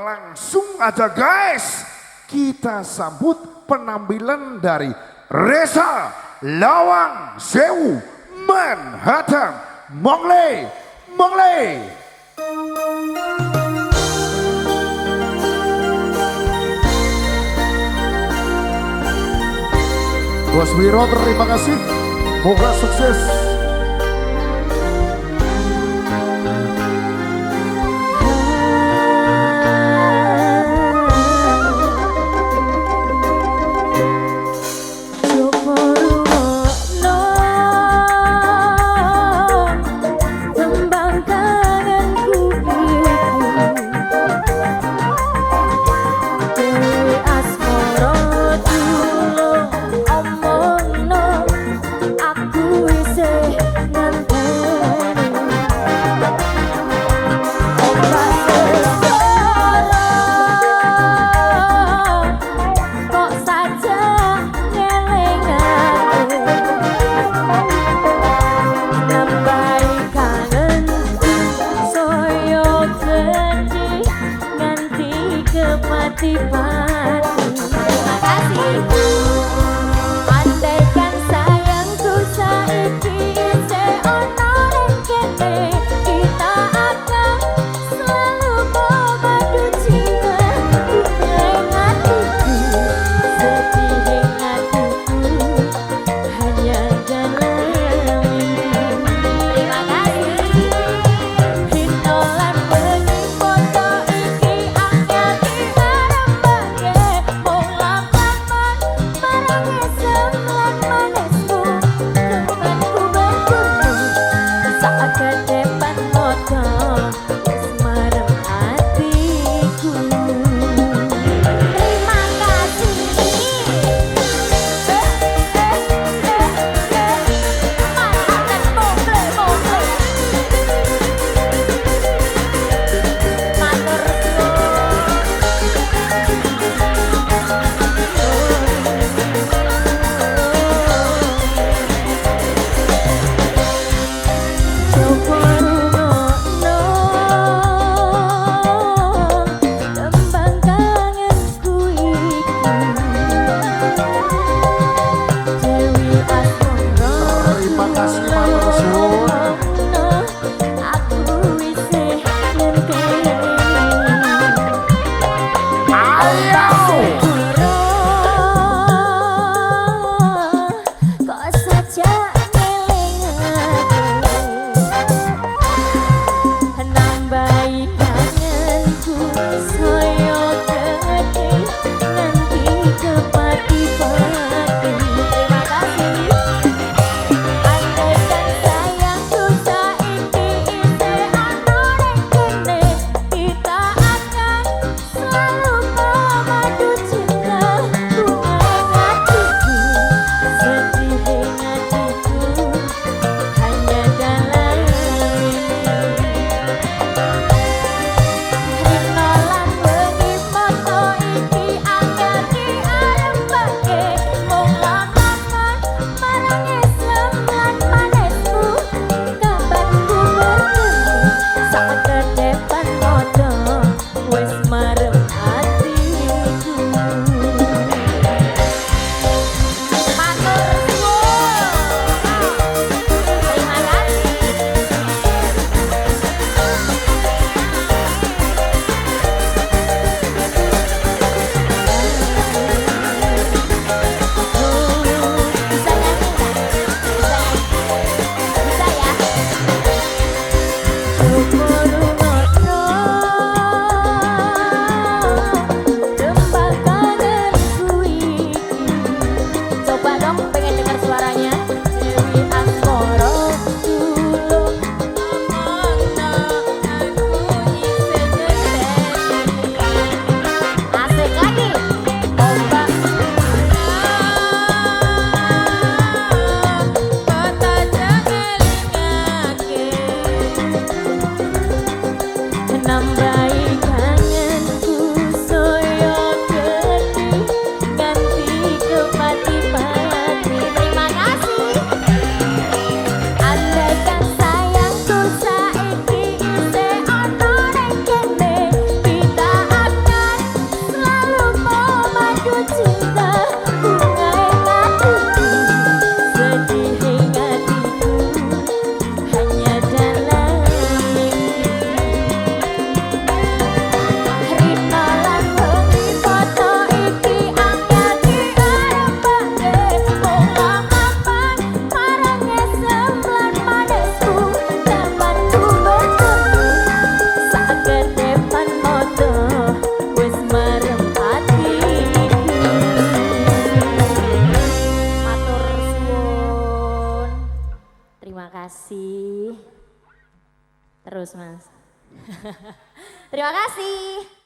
Langsung aja guys, kita sambut penampilan dari Reza Lawang Sewu Manhattan Mongle Mongle. Bos Wiro terima kasih. Moga sukses. kepati pati Terima kasih. do kasih. Terus mas. Terima kasih.